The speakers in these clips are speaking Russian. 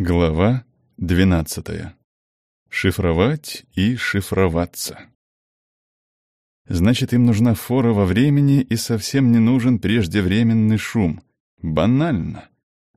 Глава 12. Шифровать и шифроваться. Значит, им нужна фора во времени и совсем не нужен преждевременный шум. Банально.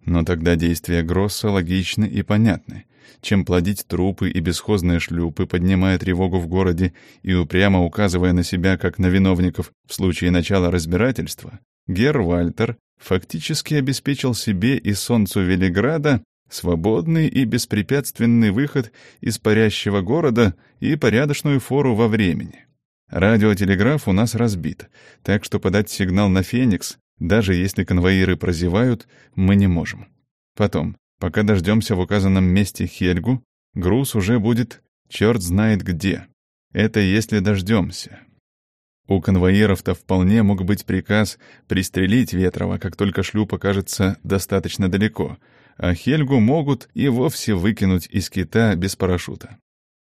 Но тогда действия Гросса логичны и понятны. Чем плодить трупы и бесхозные шлюпы, поднимая тревогу в городе и упрямо указывая на себя как на виновников в случае начала разбирательства, Гер Вальтер фактически обеспечил себе и солнцу Велиграда свободный и беспрепятственный выход из парящего города и порядочную фору во времени. Радиотелеграф у нас разбит, так что подать сигнал на «Феникс», даже если конвоиры прозевают, мы не можем. Потом, пока дождемся в указанном месте Хельгу, груз уже будет черт знает где. Это если дождемся. У конвоиров-то вполне мог быть приказ пристрелить Ветрова, как только шлюп окажется достаточно далеко — а Хельгу могут и вовсе выкинуть из кита без парашюта.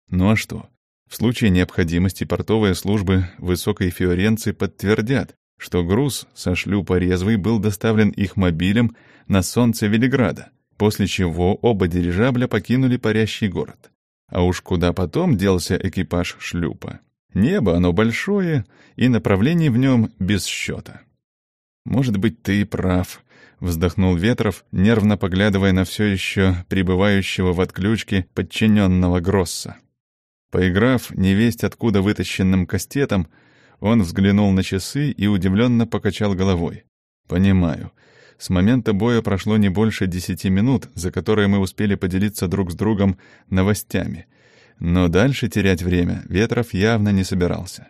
Ну а что? В случае необходимости портовые службы Высокой Фиоренции подтвердят, что груз со шлюпа «Резвый» был доставлен их мобилем на солнце Велиграда, после чего оба дирижабля покинули парящий город. А уж куда потом делся экипаж шлюпа? Небо, оно большое, и направлений в нем без счета. Может быть, ты прав, — вздохнул Ветров, нервно поглядывая на все еще пребывающего в отключке подчиненного Гросса. Поиграв невесть откуда вытащенным кастетом, он взглянул на часы и удивленно покачал головой. «Понимаю. С момента боя прошло не больше десяти минут, за которые мы успели поделиться друг с другом новостями. Но дальше терять время Ветров явно не собирался.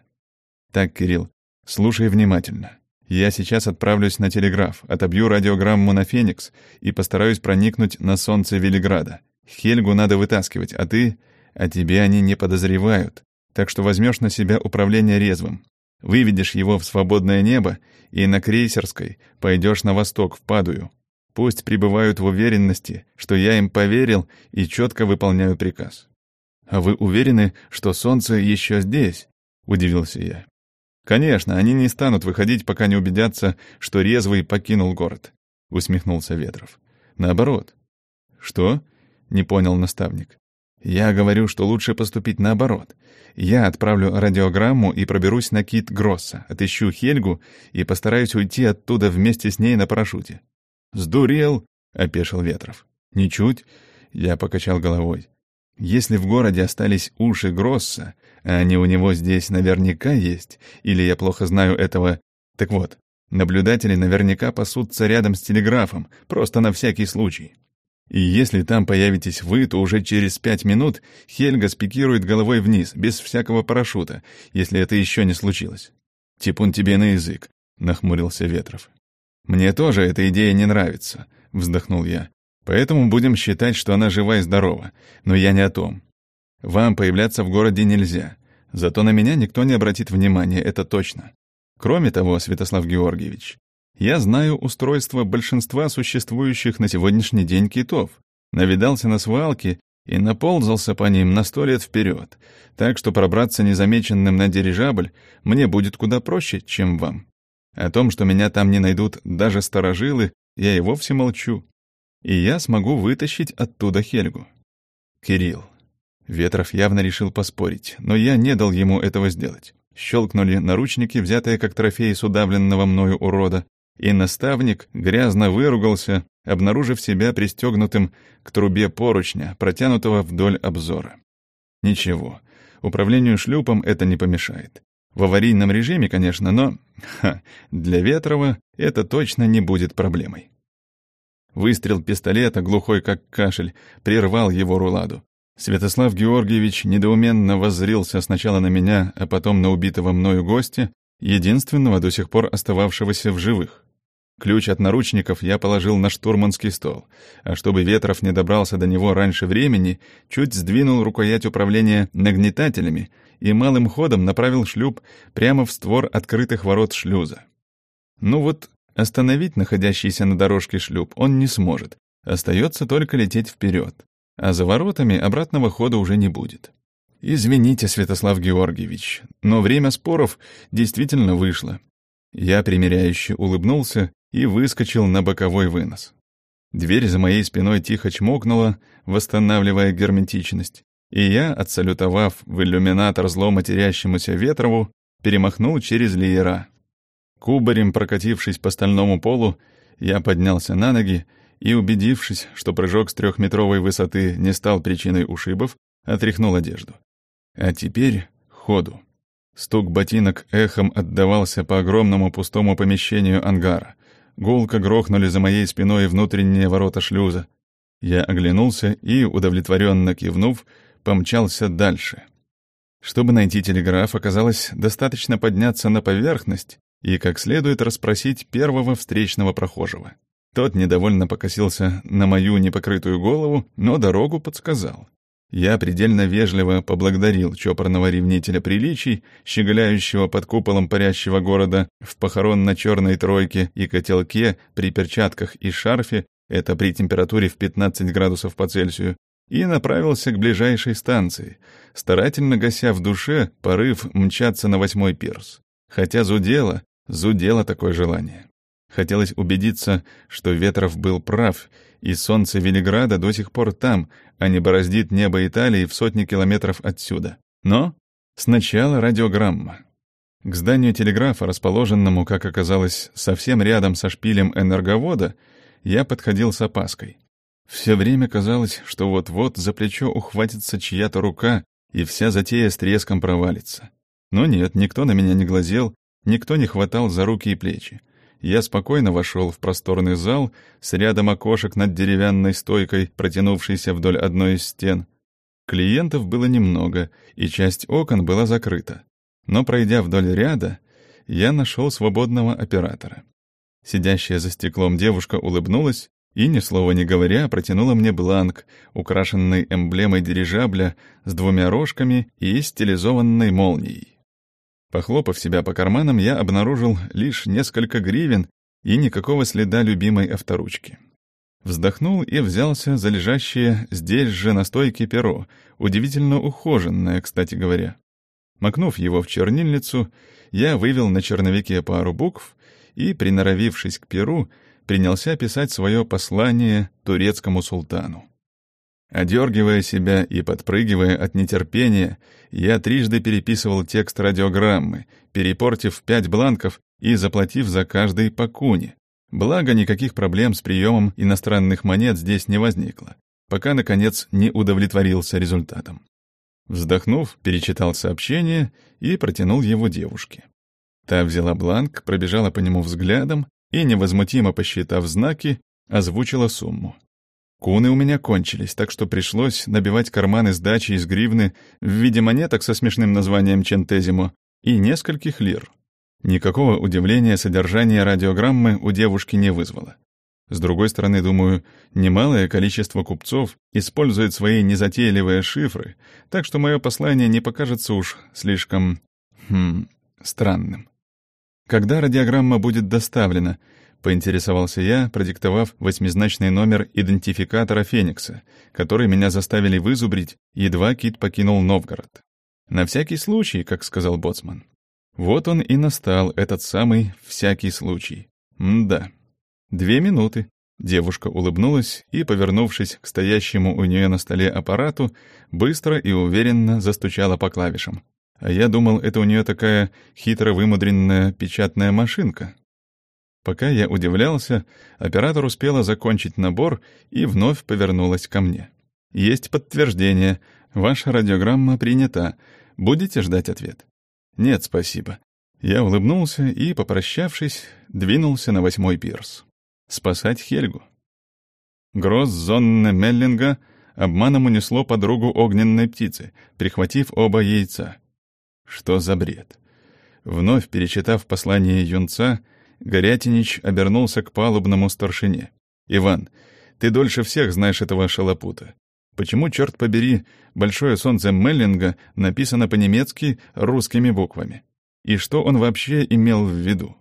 Так, Кирилл, слушай внимательно. Я сейчас отправлюсь на телеграф, отобью радиограмму на «Феникс» и постараюсь проникнуть на солнце Велиграда. Хельгу надо вытаскивать, а ты... А тебе они не подозревают. Так что возьмешь на себя управление резвым. Выведешь его в свободное небо и на крейсерской пойдешь на восток, в Падую. Пусть пребывают в уверенности, что я им поверил и четко выполняю приказ. «А вы уверены, что солнце еще здесь?» — удивился я. «Конечно, они не станут выходить, пока не убедятся, что резвый покинул город», — усмехнулся Ветров. «Наоборот». «Что?» — не понял наставник. «Я говорю, что лучше поступить наоборот. Я отправлю радиограмму и проберусь на кит Гросса, отыщу Хельгу и постараюсь уйти оттуда вместе с ней на парашюте». «Сдурел?» — опешил Ветров. «Ничуть», — я покачал головой. «Если в городе остались уши Гросса, а они у него здесь наверняка есть, или я плохо знаю этого. Так вот, наблюдатели наверняка пасутся рядом с телеграфом, просто на всякий случай. И если там появитесь вы, то уже через пять минут Хельга спикирует головой вниз, без всякого парашюта, если это еще не случилось. «Типун тебе на язык», — нахмурился Ветров. «Мне тоже эта идея не нравится», — вздохнул я. «Поэтому будем считать, что она жива и здорова. Но я не о том. Вам появляться в городе нельзя. Зато на меня никто не обратит внимания, это точно. Кроме того, Святослав Георгиевич, я знаю устройство большинства существующих на сегодняшний день китов. Навидался на свалке и наползался по ним на сто лет вперед, так что пробраться незамеченным на дирижабль мне будет куда проще, чем вам. О том, что меня там не найдут даже старожилы, я и вовсе молчу. И я смогу вытащить оттуда Хельгу. Кирилл, Ветров явно решил поспорить, но я не дал ему этого сделать. Щелкнули наручники, взятые как трофей с удавленного мною урода, и наставник грязно выругался, обнаружив себя пристегнутым к трубе поручня, протянутого вдоль обзора. Ничего, управлению шлюпом это не помешает. В аварийном режиме, конечно, но ха, для Ветрова это точно не будет проблемой. Выстрел пистолета, глухой как кашель, прервал его руладу. Святослав Георгиевич недоуменно воззрился сначала на меня, а потом на убитого мною гостя, единственного до сих пор остававшегося в живых. Ключ от наручников я положил на штурманский стол, а чтобы Ветров не добрался до него раньше времени, чуть сдвинул рукоять управления нагнетателями и малым ходом направил шлюп прямо в створ открытых ворот шлюза. Ну вот, остановить находящийся на дорожке шлюп он не сможет, остается только лететь вперед а за воротами обратного хода уже не будет. «Извините, Святослав Георгиевич, но время споров действительно вышло». Я примиряюще улыбнулся и выскочил на боковой вынос. Дверь за моей спиной тихо чмокнула, восстанавливая герметичность, и я, отсалютовав в иллюминатор зло матерящемуся Ветрову, перемахнул через леера. Кубарем прокатившись по стальному полу, я поднялся на ноги и, убедившись, что прыжок с трехметровой высоты не стал причиной ушибов, отряхнул одежду. А теперь ходу. Стук ботинок эхом отдавался по огромному пустому помещению ангара. Гулко грохнули за моей спиной внутренние ворота шлюза. Я оглянулся и, удовлетворенно кивнув, помчался дальше. Чтобы найти телеграф, оказалось достаточно подняться на поверхность и как следует расспросить первого встречного прохожего. Тот недовольно покосился на мою непокрытую голову, но дорогу подсказал. Я предельно вежливо поблагодарил чопорного ревнителя приличий, щеголяющего под куполом парящего города в похоронно-черной тройке и котелке при перчатках и шарфе, это при температуре в 15 градусов по Цельсию, и направился к ближайшей станции, старательно гася в душе порыв мчаться на восьмой пирс. Хотя зудело, зудело такое желание. Хотелось убедиться, что Ветров был прав, и солнце Велиграда до сих пор там, а не бороздит небо Италии в сотни километров отсюда. Но сначала радиограмма. К зданию телеграфа, расположенному, как оказалось, совсем рядом со шпилем энерговода, я подходил с опаской. Все время казалось, что вот-вот за плечо ухватится чья-то рука, и вся затея с треском провалится. Но нет, никто на меня не глазел, никто не хватал за руки и плечи я спокойно вошел в просторный зал с рядом окошек над деревянной стойкой, протянувшейся вдоль одной из стен. Клиентов было немного, и часть окон была закрыта. Но, пройдя вдоль ряда, я нашел свободного оператора. Сидящая за стеклом девушка улыбнулась и, ни слова не говоря, протянула мне бланк, украшенный эмблемой дирижабля с двумя рожками и стилизованной молнией. Похлопав себя по карманам, я обнаружил лишь несколько гривен и никакого следа любимой авторучки. Вздохнул и взялся за лежащее здесь же на стойке перо, удивительно ухоженное, кстати говоря. Макнув его в чернильницу, я вывел на черновике пару букв и, приноровившись к перу, принялся писать свое послание турецкому султану. Одергивая себя и подпрыгивая от нетерпения, я трижды переписывал текст радиограммы, перепортив пять бланков и заплатив за каждый по куне. Благо, никаких проблем с приемом иностранных монет здесь не возникло, пока, наконец, не удовлетворился результатом. Вздохнув, перечитал сообщение и протянул его девушке. Та взяла бланк, пробежала по нему взглядом и, невозмутимо посчитав знаки, озвучила сумму. Куны у меня кончились, так что пришлось набивать карманы сдачи из гривны в виде монеток со смешным названием «Чентезимо» и нескольких лир. Никакого удивления содержание радиограммы у девушки не вызвало. С другой стороны, думаю, немалое количество купцов использует свои незатейливые шифры, так что мое послание не покажется уж слишком... Хм, странным. Когда радиограмма будет доставлена, — поинтересовался я, продиктовав восьмизначный номер идентификатора «Феникса», который меня заставили вызубрить, едва Кит покинул Новгород. «На всякий случай», как сказал Боцман. Вот он и настал, этот самый «всякий случай». М-да. Две минуты. Девушка улыбнулась и, повернувшись к стоящему у нее на столе аппарату, быстро и уверенно застучала по клавишам. А я думал, это у нее такая хитро вымудренная печатная машинка. Пока я удивлялся, оператор успела закончить набор и вновь повернулась ко мне. «Есть подтверждение. Ваша радиограмма принята. Будете ждать ответ?» «Нет, спасибо». Я улыбнулся и, попрощавшись, двинулся на восьмой пирс. Спасать Хельгу. Гросс Зонне Меллинга обманом унесло подругу огненной птицы, прихватив оба яйца. Что за бред? Вновь перечитав послание юнца, Горятинич обернулся к палубному старшине. «Иван, ты дольше всех знаешь этого шалопута. Почему, черт побери, большое солнце Меллинга написано по-немецки русскими буквами? И что он вообще имел в виду?»